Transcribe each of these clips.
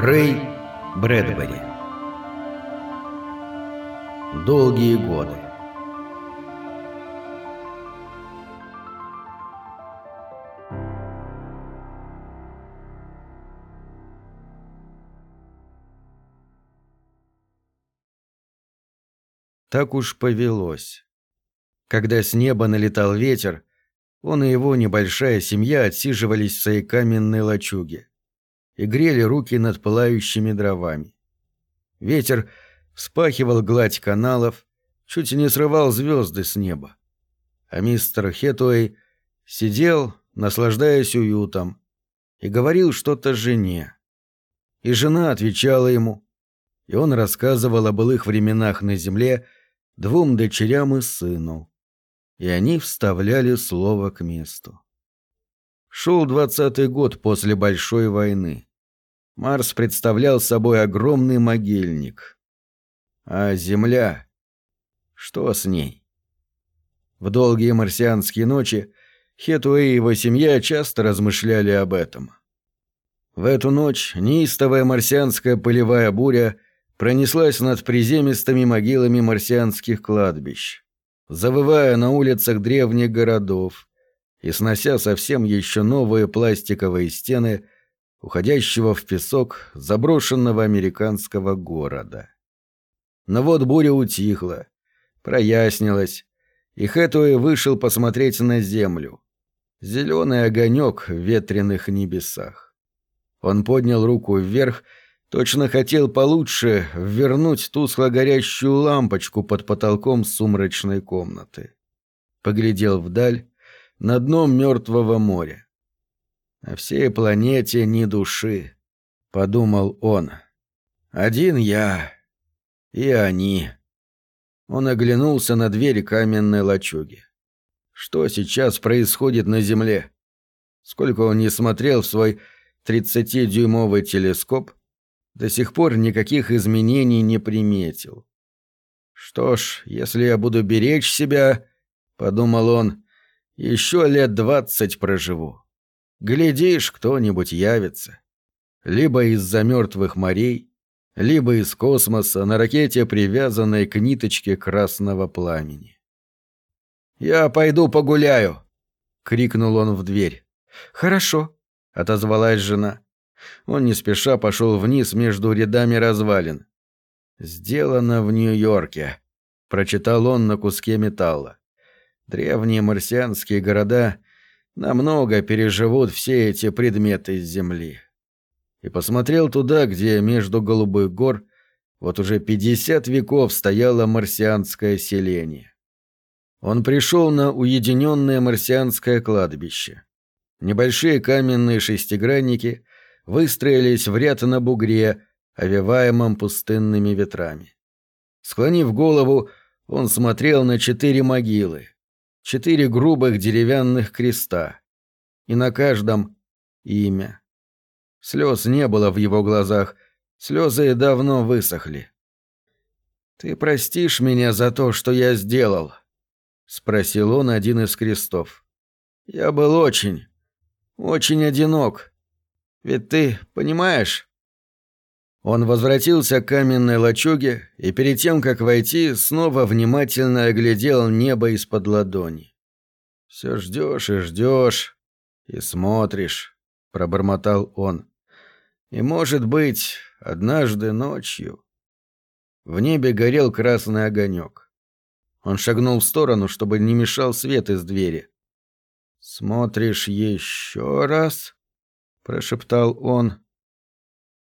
Рэй Брэдбери. Долгие годы. Так уж повелось. Когда с неба налетал ветер, он и его небольшая семья отсиживались в своей каменной лачуге и грели руки над пылающими дровами. Ветер вспахивал гладь каналов, чуть не срывал звезды с неба. А мистер Хетуэй сидел, наслаждаясь уютом, и говорил что-то жене. И жена отвечала ему, и он рассказывал о былых временах на земле двум дочерям и сыну. И они вставляли слово к месту. Шел двадцатый год после Большой войны. Марс представлял собой огромный могильник. А Земля... Что с ней? В долгие марсианские ночи Хетуэй и его семья часто размышляли об этом. В эту ночь неистовая марсианская пылевая буря пронеслась над приземистыми могилами марсианских кладбищ, завывая на улицах древних городов и снося совсем еще новые пластиковые стены – уходящего в песок заброшенного американского города. Но вот буря утихла, прояснилась, и Хэтуэй вышел посмотреть на землю. Зеленый огонек в ветреных небесах. Он поднял руку вверх, точно хотел получше вернуть тускло горящую лампочку под потолком сумрачной комнаты. Поглядел вдаль, на дно мертвого моря. На всей планете ни души, — подумал он. Один я и они. Он оглянулся на дверь каменной лачуги. Что сейчас происходит на Земле? Сколько он не смотрел в свой 30-дюймовый телескоп, до сих пор никаких изменений не приметил. «Что ж, если я буду беречь себя, — подумал он, — еще лет двадцать проживу». Глядишь, кто-нибудь явится. Либо из-за мертвых морей, либо из космоса на ракете, привязанной к ниточке красного пламени. «Я пойду погуляю!» — крикнул он в дверь. «Хорошо», — отозвалась жена. Он не спеша пошел вниз между рядами развалин. «Сделано в Нью-Йорке», — прочитал он на куске металла. Древние марсианские города намного переживут все эти предметы с Земли. И посмотрел туда, где между голубых гор вот уже 50 веков стояло марсианское селение. Он пришел на уединенное марсианское кладбище. Небольшие каменные шестигранники выстроились в ряд на бугре, овиваемом пустынными ветрами. Склонив голову, он смотрел на четыре могилы, четыре грубых деревянных креста. И на каждом имя. Слез не было в его глазах, слезы давно высохли. «Ты простишь меня за то, что я сделал?» — спросил он один из крестов. «Я был очень, очень одинок. Ведь ты понимаешь?» Он возвратился к каменной лачуге и перед тем, как войти, снова внимательно оглядел небо из-под ладони. «Все ждешь и ждешь, и смотришь», — пробормотал он. «И, может быть, однажды ночью...» В небе горел красный огонек. Он шагнул в сторону, чтобы не мешал свет из двери. «Смотришь еще раз?» — прошептал он.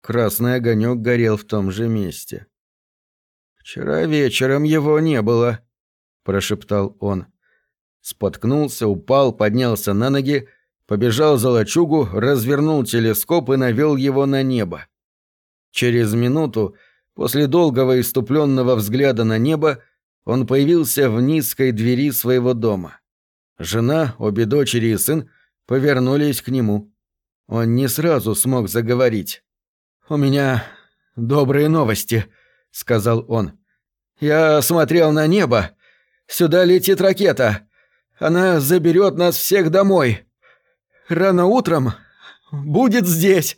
Красный огонек горел в том же месте. «Вчера вечером его не было», — прошептал он. Споткнулся, упал, поднялся на ноги, побежал за лачугу, развернул телескоп и навел его на небо. Через минуту, после долгого иступленного взгляда на небо, он появился в низкой двери своего дома. Жена, обе дочери и сын повернулись к нему. Он не сразу смог заговорить. «У меня добрые новости», — сказал он. «Я смотрел на небо. Сюда летит ракета. Она заберет нас всех домой. Рано утром будет здесь».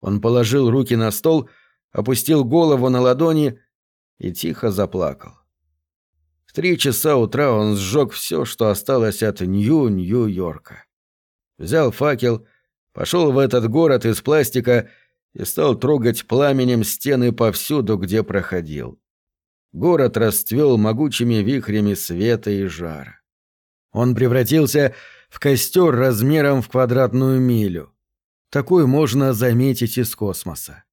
Он положил руки на стол, опустил голову на ладони и тихо заплакал. В три часа утра он сжег все, что осталось от Нью-Нью-Йорка. Взял факел, пошел в этот город из пластика и стал трогать пламенем стены повсюду, где проходил. Город расцвел могучими вихрями света и жара. Он превратился в костер размером в квадратную милю. Такой можно заметить из космоса.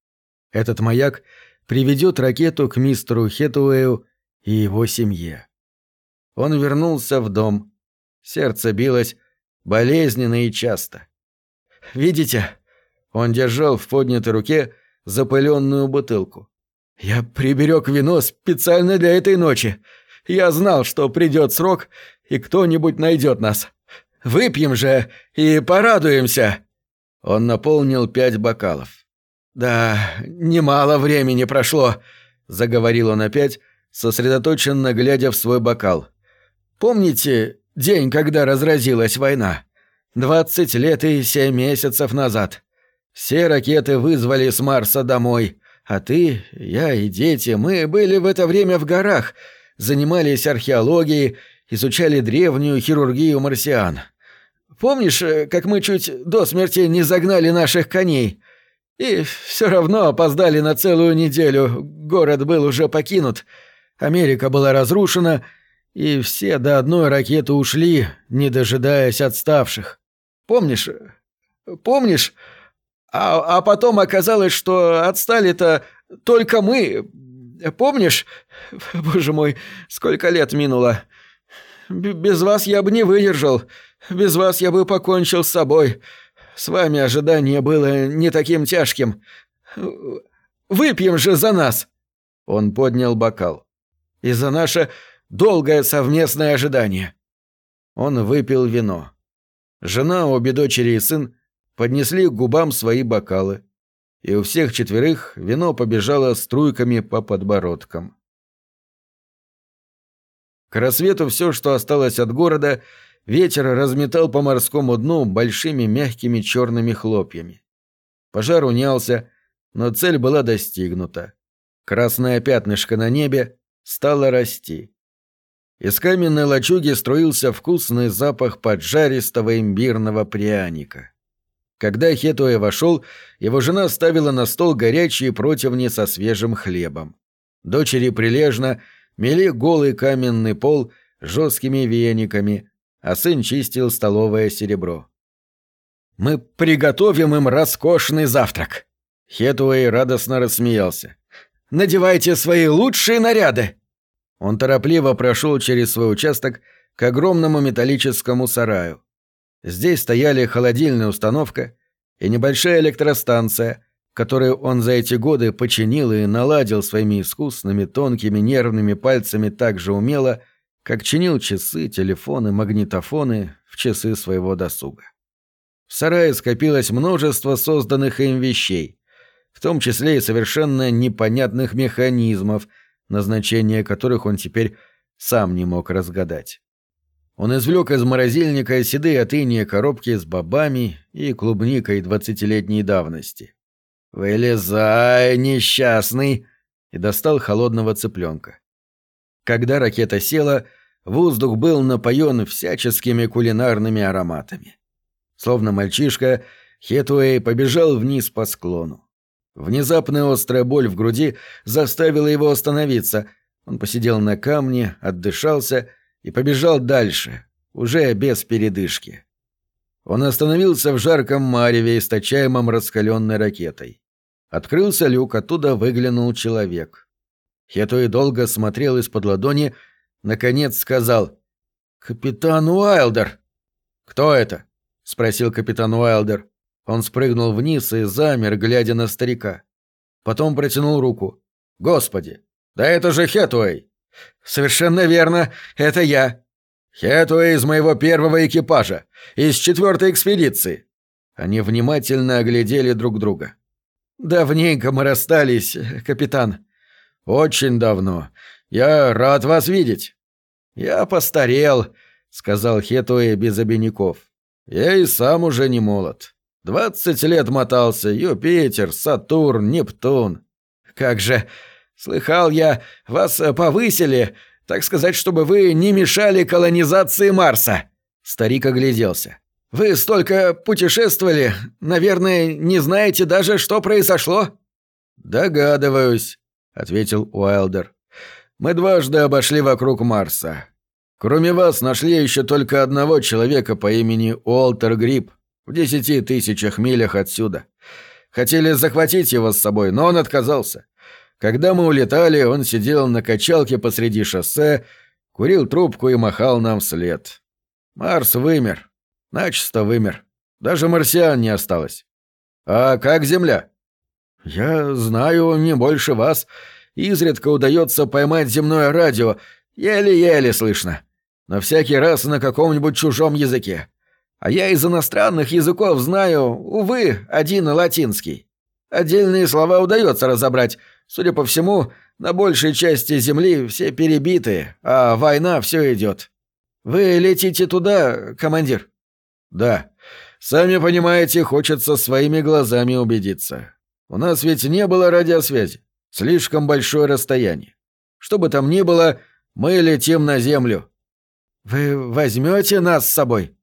Этот маяк приведет ракету к мистеру Хетуэю и его семье. Он вернулся в дом. Сердце билось болезненно и часто. «Видите?» Он держал в поднятой руке запыленную бутылку. «Я приберег вино специально для этой ночи. Я знал, что придет срок, и кто-нибудь найдет нас. Выпьем же и порадуемся!» Он наполнил пять бокалов. «Да, немало времени прошло», — заговорил он опять, сосредоточенно глядя в свой бокал. «Помните день, когда разразилась война? Двадцать лет и семь месяцев назад. Все ракеты вызвали с Марса домой, а ты, я и дети, мы были в это время в горах, занимались археологией, изучали древнюю хирургию марсиан. Помнишь, э, как мы чуть до смерти не загнали наших коней? И все равно опоздали на целую неделю, город был уже покинут, Америка была разрушена, и все до одной ракеты ушли, не дожидаясь отставших. Помнишь? Помнишь? А, а потом оказалось, что отстали-то только мы. Помнишь? Боже мой, сколько лет минуло. Без вас я бы не выдержал. Без вас я бы покончил с собой. С вами ожидание было не таким тяжким. Выпьем же за нас!» Он поднял бокал. «И за наше долгое совместное ожидание». Он выпил вино. Жена, обе дочери и сын поднесли к губам свои бокалы. И у всех четверых вино побежало струйками по подбородкам. К рассвету все, что осталось от города, ветер разметал по морскому дну большими мягкими черными хлопьями. Пожар унялся, но цель была достигнута. Красное пятнышко на небе стало расти. Из каменной лачуги струился вкусный запах поджаристого имбирного пряника. Когда Хетуэ вошел, его жена ставила на стол горячие противни со свежим хлебом. Дочери прилежно мели голый каменный пол жесткими вениками, а сын чистил столовое серебро. «Мы приготовим им роскошный завтрак!» Хетуэй радостно рассмеялся. «Надевайте свои лучшие наряды!» Он торопливо прошел через свой участок к огромному металлическому сараю. Здесь стояли холодильная установка и небольшая электростанция, которую он за эти годы починил и наладил своими искусными тонкими нервными пальцами так же умело, как чинил часы, телефоны, магнитофоны в часы своего досуга. В сарае скопилось множество созданных им вещей, в том числе и совершенно непонятных механизмов, назначение которых он теперь сам не мог разгадать. Он извлек из морозильника седые от коробки с бобами и клубникой двадцатилетней давности. «Вылезай, несчастный!» и достал холодного цыпленка. Когда ракета села, воздух был напоен всяческими кулинарными ароматами. Словно мальчишка, Хетуэй побежал вниз по склону. Внезапная острая боль в груди заставила его остановиться. Он посидел на камне, отдышался и побежал дальше, уже без передышки. Он остановился в жарком мареве, источаемом раскаленной ракетой. Открылся люк, оттуда выглянул человек. Хетуэй долго смотрел из-под ладони, наконец сказал «Капитан Уайлдер!» «Кто это?» — спросил капитан Уайлдер. Он спрыгнул вниз и замер, глядя на старика. Потом протянул руку. «Господи! Да это же Хетуэй!» «Совершенно верно, это я!» «Хетуэй из моего первого экипажа, из четвертой экспедиции!» Они внимательно оглядели друг друга. «Давненько мы расстались, капитан». «Очень давно. Я рад вас видеть». «Я постарел», — сказал Хетуэ без обиняков. «Я и сам уже не молод. Двадцать лет мотался. Юпитер, Сатурн, Нептун. Как же... Слыхал я, вас повысили, так сказать, чтобы вы не мешали колонизации Марса. Старик огляделся. Вы столько путешествовали, наверное, не знаете даже, что произошло? Догадываюсь, ответил Уайлдер. Мы дважды обошли вокруг Марса. Кроме вас нашли еще только одного человека по имени Уолтер Гриб в десяти тысячах милях отсюда. Хотели захватить его с собой, но он отказался. Когда мы улетали, он сидел на качалке посреди шоссе, курил трубку и махал нам вслед. Марс вымер. Начисто вымер. Даже марсиан не осталось. А как Земля? Я знаю не больше вас. Изредка удается поймать земное радио. Еле-еле слышно но всякий раз на каком-нибудь чужом языке. А я из иностранных языков знаю, увы, один латинский. Отдельные слова удается разобрать. Судя по всему, на большей части Земли все перебиты, а война все идет. Вы летите туда, командир? Да. Сами понимаете, хочется своими глазами убедиться. У нас ведь не было радиосвязи. Слишком большое расстояние. Что бы там ни было, мы летим на Землю. «Вы возьмете нас с собой?»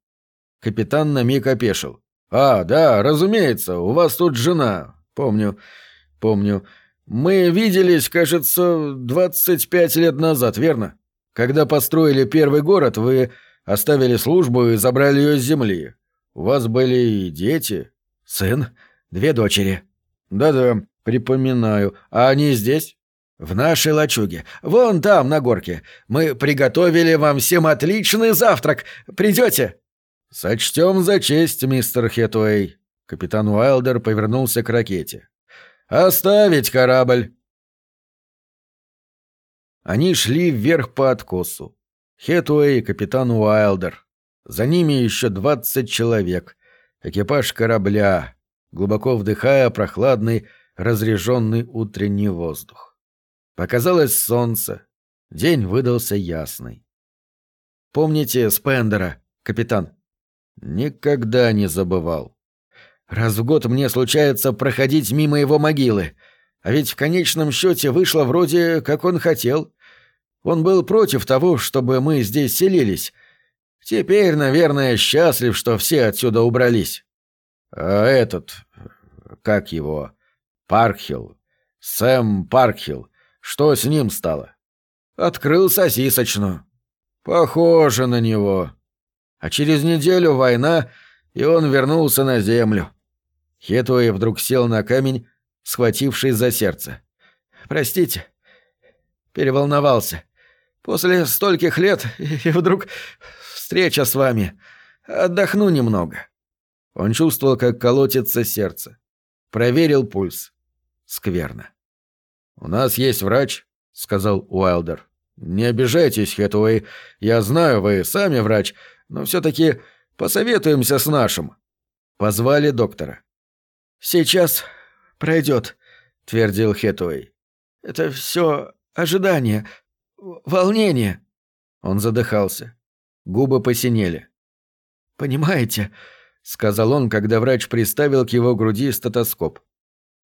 Капитан на миг опешил. «А, да, разумеется, у вас тут жена. Помню, помню. Мы виделись, кажется, 25 лет назад, верно? Когда построили первый город, вы оставили службу и забрали ее с земли. У вас были и дети?» «Сын, две дочери». «Да-да, припоминаю. А они здесь?» «В нашей лачуге. Вон там, на горке. Мы приготовили вам всем отличный завтрак. Придете?» «Сочтем за честь, мистер Хетуэй». Капитан Уайлдер повернулся к ракете. «Оставить корабль!» Они шли вверх по откосу. Хетуэй и капитан Уайлдер. За ними еще двадцать человек. Экипаж корабля, глубоко вдыхая прохладный, разреженный утренний воздух. Показалось солнце. День выдался ясный. «Помните Спендера, капитан?» «Никогда не забывал. Раз в год мне случается проходить мимо его могилы. А ведь в конечном счете вышло вроде, как он хотел. Он был против того, чтобы мы здесь селились. Теперь, наверное, счастлив, что все отсюда убрались. А этот... как его? Паркхилл. Сэм Паркхилл. Что с ним стало? Открыл сосисочную. Похоже на него. А через неделю война, и он вернулся на землю. Хетуэй вдруг сел на камень, схватившись за сердце. «Простите, переволновался. После стольких лет и вдруг встреча с вами. Отдохну немного». Он чувствовал, как колотится сердце. Проверил пульс. Скверно. «У нас есть врач», — сказал Уайлдер. «Не обижайтесь, Хэтуэй. Я знаю, вы сами врач, но все-таки посоветуемся с нашим». Позвали доктора. «Сейчас пройдет», — твердил Хэтуэй. «Это все ожидание, волнение». Он задыхался. Губы посинели. «Понимаете», — сказал он, когда врач приставил к его груди стетоскоп.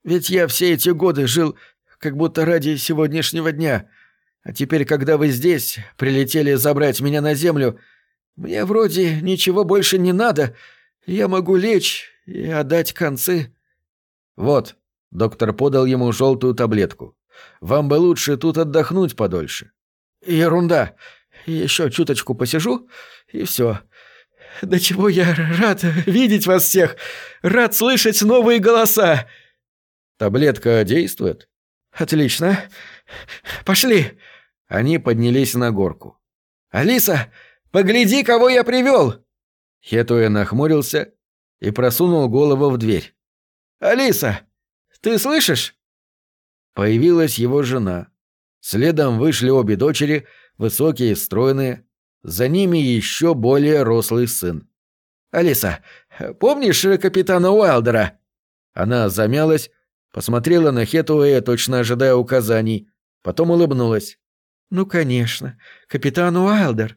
«Ведь я все эти годы жил как будто ради сегодняшнего дня. А теперь, когда вы здесь, прилетели забрать меня на землю, мне вроде ничего больше не надо. Я могу лечь и отдать концы». «Вот», — доктор подал ему желтую таблетку. «Вам бы лучше тут отдохнуть подольше». «Ерунда. Еще чуточку посижу, и все. Да чего я рад видеть вас всех! Рад слышать новые голоса!» «Таблетка действует?» «Отлично. Пошли!» Они поднялись на горку. «Алиса, погляди, кого я привел!» Хетуя нахмурился и просунул голову в дверь. «Алиса, ты слышишь?» Появилась его жена. Следом вышли обе дочери, высокие и стройные. За ними еще более рослый сын. «Алиса, помнишь капитана Уайлдера?» Она замялась, Посмотрела на Хетуэя, точно ожидая указаний. Потом улыбнулась. «Ну, конечно. Капитан Уайлдер».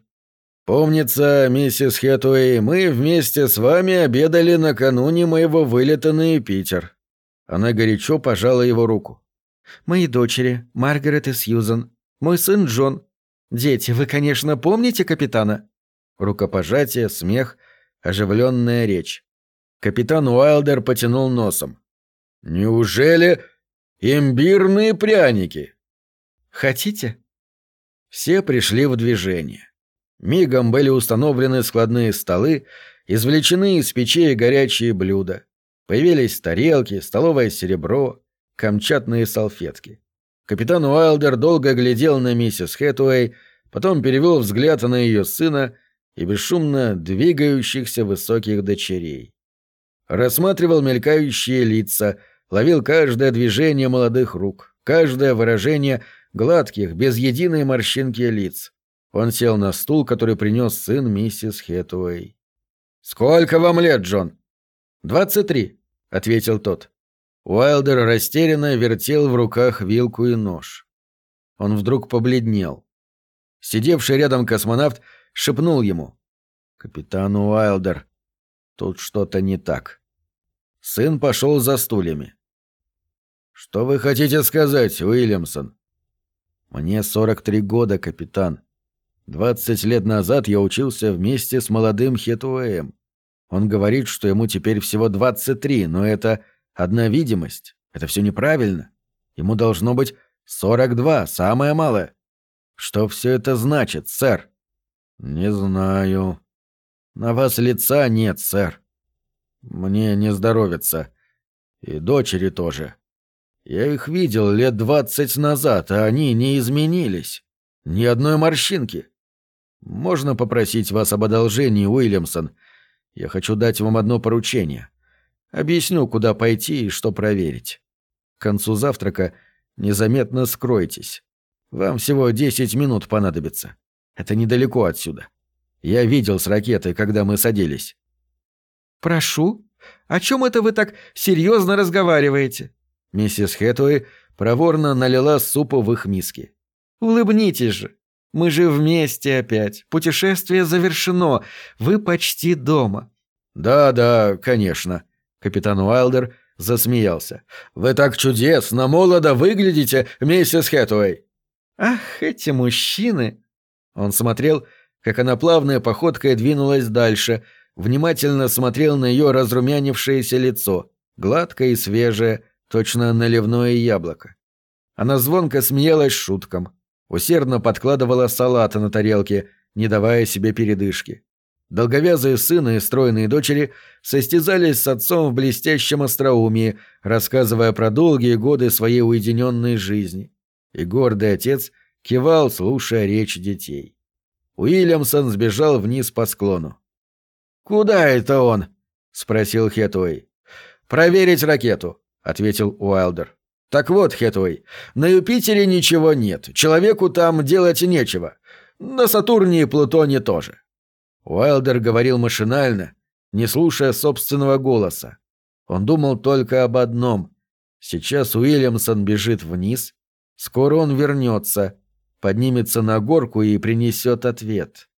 «Помнится, миссис Хэтуэй, мы вместе с вами обедали накануне моего вылета на Юпитер». Она горячо пожала его руку. «Мои дочери, Маргарет и Сьюзан. Мой сын Джон. Дети, вы, конечно, помните капитана?» Рукопожатие, смех, оживленная речь. Капитан Уайлдер потянул носом. «Неужели имбирные пряники?» «Хотите?» Все пришли в движение. Мигом были установлены складные столы, извлечены из печей горячие блюда. Появились тарелки, столовое серебро, камчатные салфетки. Капитан Уайлдер долго глядел на миссис Хэтуэй, потом перевел взгляд на ее сына и бесшумно двигающихся высоких дочерей. Рассматривал мелькающие лица, ловил каждое движение молодых рук, каждое выражение гладких, без единой морщинки лиц. Он сел на стул, который принес сын миссис Хэтуэй. «Сколько вам лет, Джон?» «Двадцать три», — ответил тот. Уайлдер растерянно вертел в руках вилку и нож. Он вдруг побледнел. Сидевший рядом космонавт шепнул ему. «Капитан Уайлдер, тут что-то не так». Сын пошел за стульями. «Что вы хотите сказать, Уильямсон?» «Мне 43 года, капитан. 20 лет назад я учился вместе с молодым Хетуэем. Он говорит, что ему теперь всего 23, но это одна видимость. Это все неправильно. Ему должно быть 42, самое малое. Что все это значит, сэр?» «Не знаю. На вас лица нет, сэр. Мне не здоровится. И дочери тоже. Я их видел лет двадцать назад, а они не изменились. Ни одной морщинки. Можно попросить вас об одолжении, Уильямсон? Я хочу дать вам одно поручение. Объясню, куда пойти и что проверить. К концу завтрака незаметно скройтесь. Вам всего десять минут понадобится. Это недалеко отсюда. Я видел с ракетой, когда мы садились. «Прошу? О чем это вы так серьезно разговариваете?» Миссис Хэтуэй проворно налила супу в их миски. «Улыбнитесь же. Мы же вместе опять. Путешествие завершено. Вы почти дома». «Да, да, конечно». Капитан Уайлдер засмеялся. «Вы так чудесно, молодо выглядите, миссис Хэтуэй». «Ах, эти мужчины!» Он смотрел, как она плавной походкой двинулась дальше, внимательно смотрел на ее разрумянившееся лицо, гладкое и свежее, точно наливное яблоко. Она звонко смеялась шуткам, усердно подкладывала салата на тарелке, не давая себе передышки. Долговязые сыны и стройные дочери состязались с отцом в блестящем остроумии, рассказывая про долгие годы своей уединенной жизни. И гордый отец кивал, слушая речь детей. Уильямсон сбежал вниз по склону. «Куда это он?» — спросил Хетуэй. «Проверить ракету», — ответил Уайлдер. «Так вот, Хетуэй, на Юпитере ничего нет, человеку там делать нечего. На Сатурне и Плутоне тоже». Уайлдер говорил машинально, не слушая собственного голоса. Он думал только об одном. Сейчас Уильямсон бежит вниз, скоро он вернется, поднимется на горку и принесет ответ.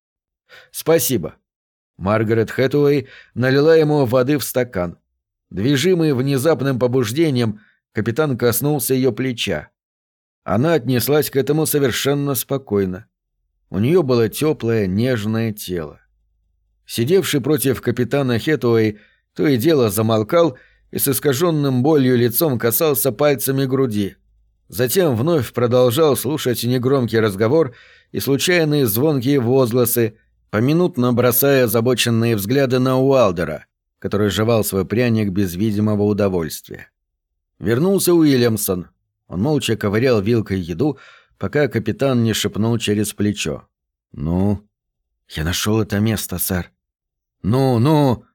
«Спасибо». Маргарет Хэтуэй налила ему воды в стакан. Движимый внезапным побуждением, капитан коснулся ее плеча. Она отнеслась к этому совершенно спокойно. У нее было теплое, нежное тело. Сидевший против капитана Хетуэй то и дело замолкал и с искаженным болью лицом касался пальцами груди. Затем вновь продолжал слушать негромкий разговор и случайные звонкие возгласы, поминутно бросая озабоченные взгляды на Уалдера, который жевал свой пряник без видимого удовольствия. Вернулся Уильямсон. Он молча ковырял вилкой еду, пока капитан не шепнул через плечо. «Ну?» «Я нашел это место, сэр». «Ну, ну...»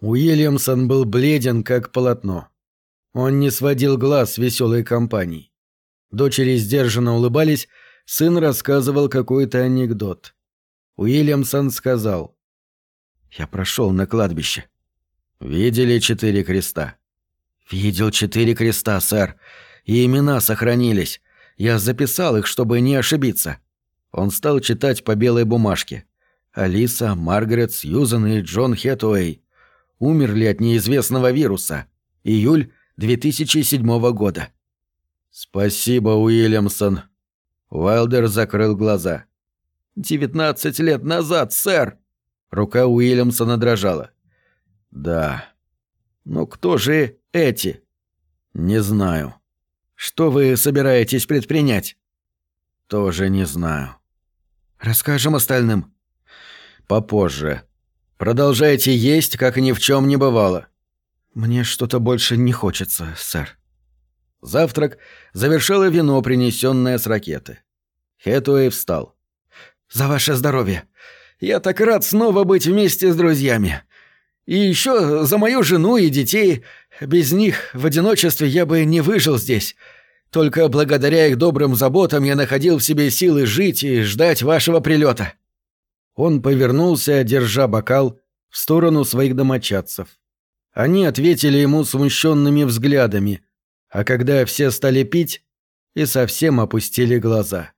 Уильямсон был бледен, как полотно. Он не сводил глаз веселой компании. Дочери сдержанно улыбались, сын рассказывал какой-то анекдот. Уильямсон сказал. «Я прошел на кладбище». «Видели четыре креста?» «Видел четыре креста, сэр. И имена сохранились. Я записал их, чтобы не ошибиться». Он стал читать по белой бумажке. Алиса, Маргарет, Сьюзан и Джон Хэтуэй умерли от неизвестного вируса. Июль 2007 года. Спасибо, Уильямсон. Уайлдер закрыл глаза. «Девятнадцать лет назад, сэр!» Рука Уильямсона дрожала. «Да. Но кто же эти?» «Не знаю». «Что вы собираетесь предпринять?» «Тоже не знаю». «Расскажем остальным». «Попозже. Продолжайте есть, как ни в чем не бывало». «Мне что-то больше не хочется, сэр». Завтрак завершило вино, принесенное с ракеты. Хэтуэй встал. «За ваше здоровье! Я так рад снова быть вместе с друзьями. И еще за мою жену и детей. Без них в одиночестве я бы не выжил здесь. Только благодаря их добрым заботам я находил в себе силы жить и ждать вашего прилета». Он повернулся, держа бокал, в сторону своих домочадцев. Они ответили ему смущенными взглядами, а когда все стали пить, и совсем опустили глаза.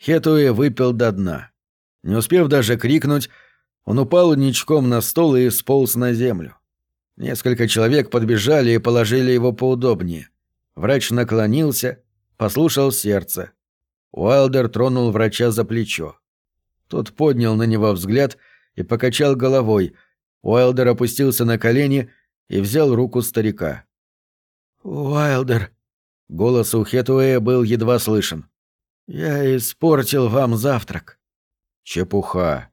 Хетуэ выпил до дна. Не успев даже крикнуть, он упал ничком на стол и сполз на землю. Несколько человек подбежали и положили его поудобнее. Врач наклонился, послушал сердце. Уайлдер тронул врача за плечо. Тот поднял на него взгляд и покачал головой. Уайлдер опустился на колени и взял руку старика. «Уайлдер», — голос у Хетуэя был едва слышен. «Я испортил вам завтрак». «Чепуха».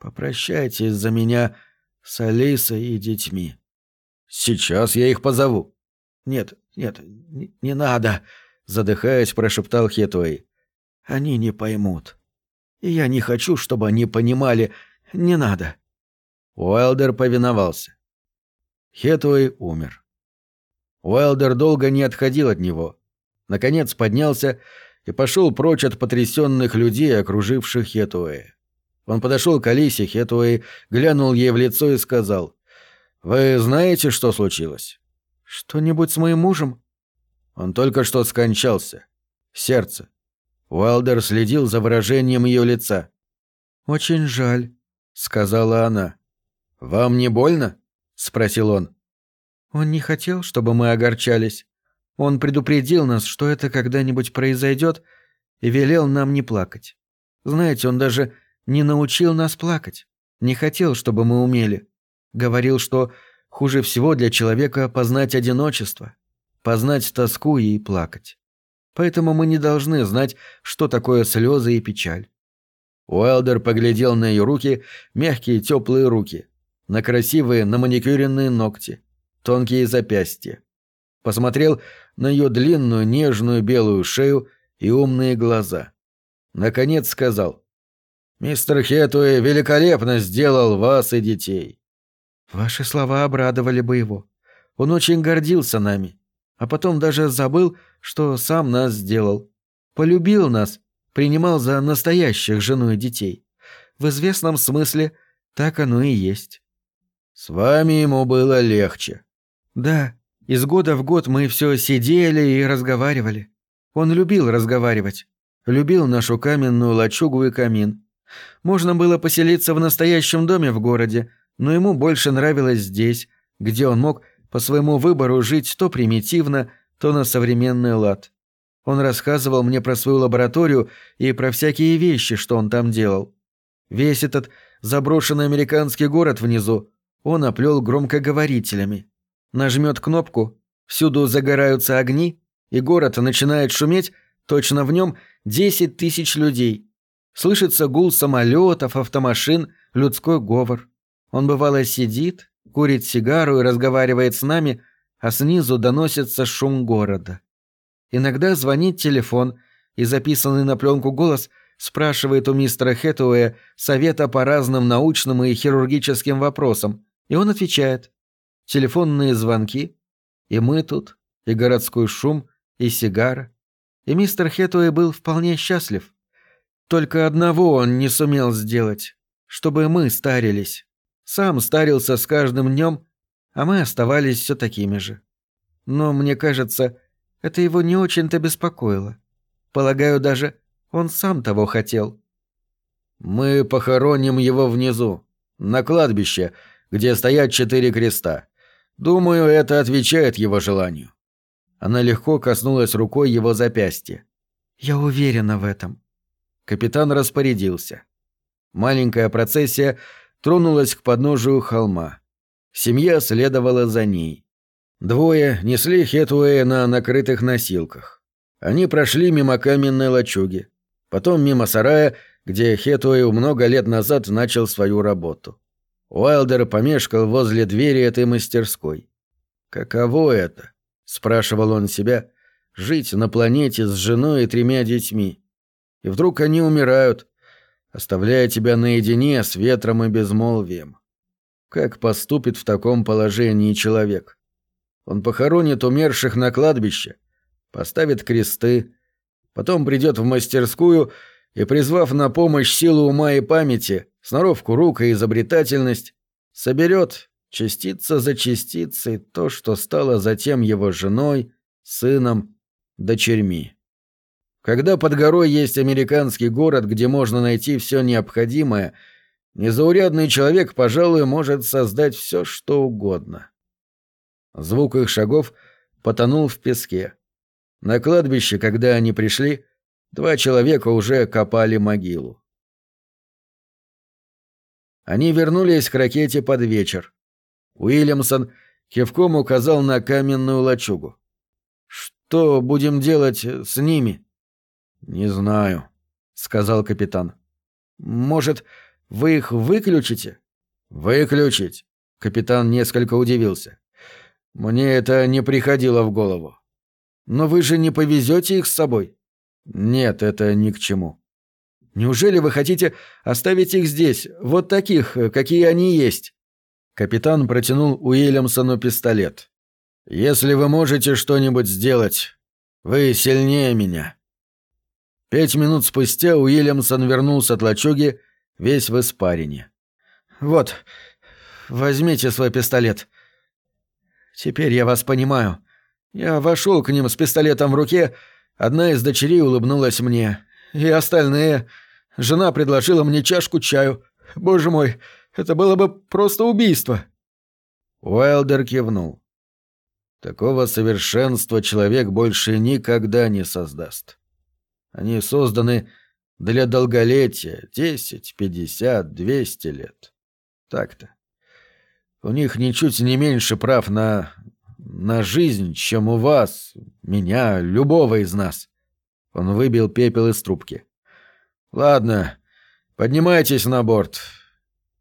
«Попрощайтесь за меня с Алисой и детьми». «Сейчас я их позову». «Нет, нет, не, надо», — задыхаясь, прошептал Хетуэй. «Они не поймут. И я не хочу, чтобы они понимали. Не надо». Уайлдер повиновался. Хетуэй умер. Уайлдер долго не отходил от него. Наконец поднялся и пошел прочь от потрясенных людей, окруживших Хетуэя. Он подошел к Алисе Хетуэй, глянул ей в лицо и сказал, «Вы знаете, что случилось?» «Что-нибудь с моим мужем?» Он только что скончался. Сердце. Уайлдер следил за выражением ее лица. «Очень жаль», — сказала она. «Вам не больно?» — спросил он. Он не хотел, чтобы мы огорчались. Он предупредил нас, что это когда-нибудь произойдет, и велел нам не плакать. Знаете, он даже не научил нас плакать. Не хотел, чтобы мы умели. Говорил, что хуже всего для человека познать одиночество, познать тоску и плакать. Поэтому мы не должны знать, что такое слезы и печаль. Уайлдер поглядел на ее руки, мягкие теплые руки, на красивые наманикюренные ногти, тонкие запястья. Посмотрел на ее длинную нежную белую шею и умные глаза. Наконец сказал. «Мистер Хетуэй великолепно сделал вас и детей». «Ваши слова обрадовали бы его. Он очень гордился нами, а потом даже забыл, что сам нас сделал. Полюбил нас, принимал за настоящих жену и детей. В известном смысле так оно и есть». «С вами ему было легче», да, из года в год мы все сидели и разговаривали. Он любил разговаривать. Любил нашу каменную лачугу и камин. Можно было поселиться в настоящем доме в городе, но ему больше нравилось здесь, где он мог по своему выбору жить то примитивно, то на современный лад. Он рассказывал мне про свою лабораторию и про всякие вещи, что он там делал. Весь этот заброшенный американский город внизу он оплел громкоговорителями. Нажмет кнопку, всюду загораются огни, и город начинает шуметь, точно в нем 10 тысяч людей. Слышится гул самолетов, автомашин, людской говор. Он бывало сидит, курит сигару и разговаривает с нами, а снизу доносится шум города. Иногда звонит телефон, и записанный на пленку голос спрашивает у мистера Хэтуэя совета по разным научным и хирургическим вопросам, и он отвечает телефонные звонки, и мы тут, и городской шум, и сигара. И мистер Хетуэй был вполне счастлив. Только одного он не сумел сделать, чтобы мы старились. Сам старился с каждым днем, а мы оставались все такими же. Но, мне кажется, это его не очень-то беспокоило. Полагаю, даже он сам того хотел. Мы похороним его внизу, на кладбище, где стоят четыре креста. Думаю, это отвечает его желанию. Она легко коснулась рукой его запястья. «Я уверена в этом». Капитан распорядился. Маленькая процессия тронулась к подножию холма. Семья следовала за ней. Двое несли Хетуэя на накрытых носилках. Они прошли мимо каменной лачуги, потом мимо сарая, где Хетуэй много лет назад начал свою работу. Уайлдер помешкал возле двери этой мастерской. «Каково это?» — спрашивал он себя. «Жить на планете с женой и тремя детьми. И вдруг они умирают, оставляя тебя наедине с ветром и безмолвием. Как поступит в таком положении человек? Он похоронит умерших на кладбище, поставит кресты, потом придет в мастерскую и, призвав на помощь силу ума и памяти, сноровку рук и изобретательность, соберет частица за частицей то, что стало затем его женой, сыном, дочерьми. Когда под горой есть американский город, где можно найти все необходимое, незаурядный человек, пожалуй, может создать все, что угодно. Звук их шагов потонул в песке. На кладбище, когда они пришли, два человека уже копали могилу. Они вернулись к ракете под вечер. Уильямсон кивком указал на каменную лачугу. «Что будем делать с ними?» «Не знаю», — сказал капитан. «Может, вы их выключите?» «Выключить?» — капитан несколько удивился. «Мне это не приходило в голову». «Но вы же не повезете их с собой?» «Нет, это ни к чему». «Неужели вы хотите оставить их здесь, вот таких, какие они есть?» Капитан протянул Уильямсону пистолет. «Если вы можете что-нибудь сделать, вы сильнее меня». Пять минут спустя Уильямсон вернулся от лачуги, весь в испарине. «Вот, возьмите свой пистолет. Теперь я вас понимаю. Я вошел к ним с пистолетом в руке, одна из дочерей улыбнулась мне, и остальные... Жена предложила мне чашку чаю. Боже мой, это было бы просто убийство». Уайлдер кивнул. Такого совершенства человек больше никогда не создаст. Они созданы для долголетия, 10, 50, 200 лет. Так-то. У них ничуть не меньше прав на... на жизнь, чем у вас, меня, любого из нас. Он выбил пепел из трубки. Ладно, поднимайтесь на борт.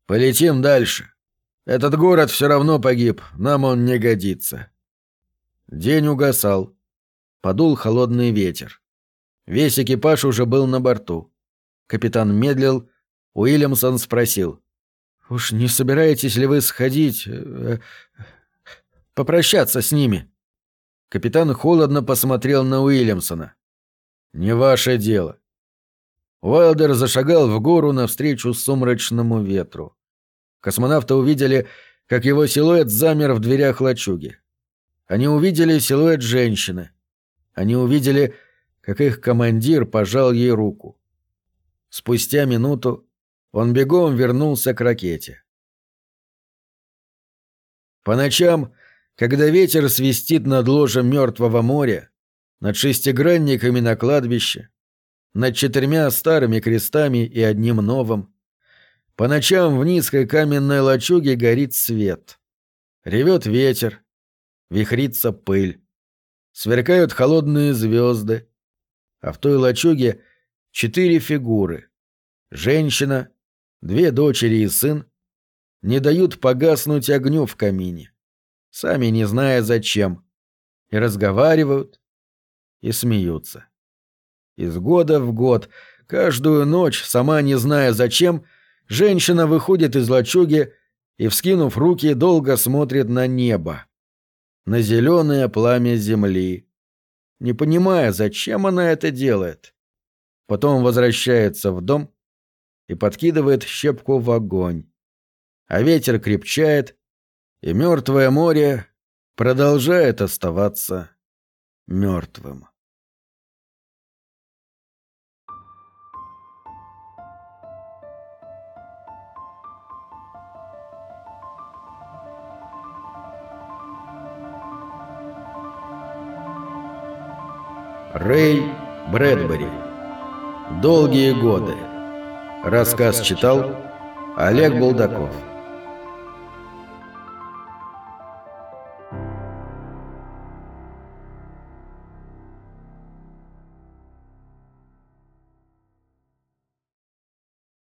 Полетим дальше. Этот город все равно погиб, нам он не годится. День угасал. Подул холодный ветер. Весь экипаж уже был на борту. Капитан медлил. Уильямсон спросил. «Уж не собираетесь ли вы сходить... Э, попрощаться с ними?» Капитан холодно посмотрел на Уильямсона. «Не ваше дело». Уайлдер зашагал в гору навстречу сумрачному ветру. Космонавты увидели, как его силуэт замер в дверях лачуги. Они увидели силуэт женщины. Они увидели как их командир пожал ей руку. Спустя минуту он бегом вернулся к ракете. По ночам, когда ветер свистит над ложем мертвого моря, над шестигранниками на кладбище, над четырьмя старыми крестами и одним новым, по ночам в низкой каменной лачуге горит свет. Ревет ветер, вихрится пыль. Сверкают холодные звезды, а в той лачуге четыре фигуры. Женщина, две дочери и сын не дают погаснуть огню в камине, сами не зная зачем, и разговаривают, и смеются. Из года в год, каждую ночь, сама не зная зачем, женщина выходит из лачуги и, вскинув руки, долго смотрит на небо, на зеленое пламя земли, не понимая, зачем она это делает. Потом возвращается в дом и подкидывает щепку в огонь. А ветер крепчает, и мертвое море продолжает оставаться мертвым. Рэй Брэдбери. Долгие годы. Рассказ читал Олег Булдаков.